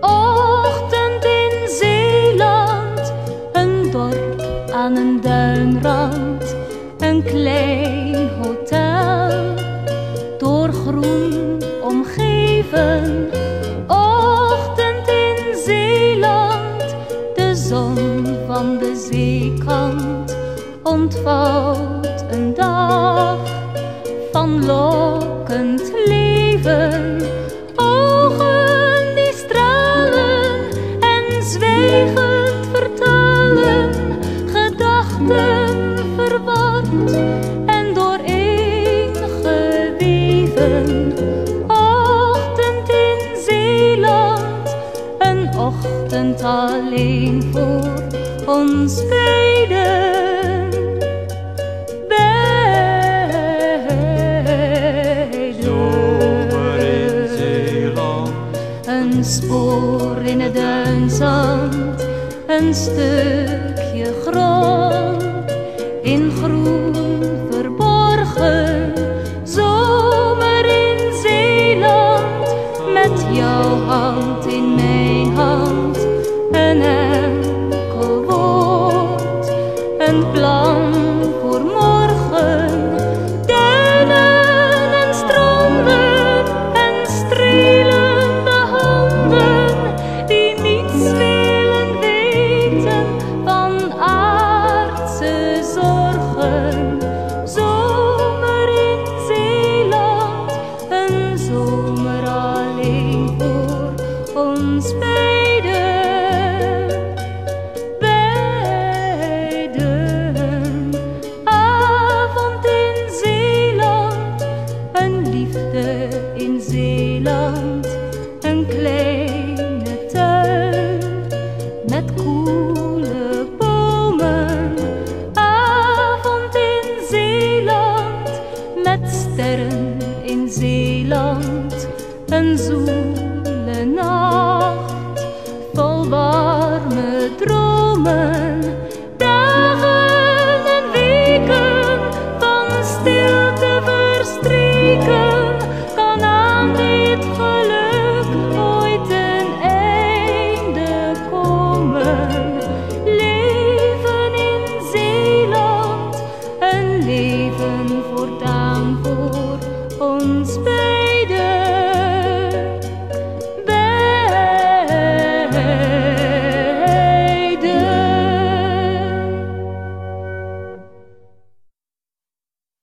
Ochtend in Zeeland, een dorp aan een duinrand, een klein hotel, door groen omgeven. Ochtend in Zeeland, de zon van de zeekant ontvouwt een dag van lokkend leven. Ogen die stralen en zwijgend vertalen, gedachten verward en dooreengeweven. Ochtend in Zeeland, een ochtend alleen voor ons beiden. Spoor in het duinzand, een stukje grond in groen verborgen. Zomer in Zeeland, met jouw hand in mijn hand, een Zeeland, een kleine tuin met koele bomen. Avond in Zeeland, met sterren in Zeeland, een zoen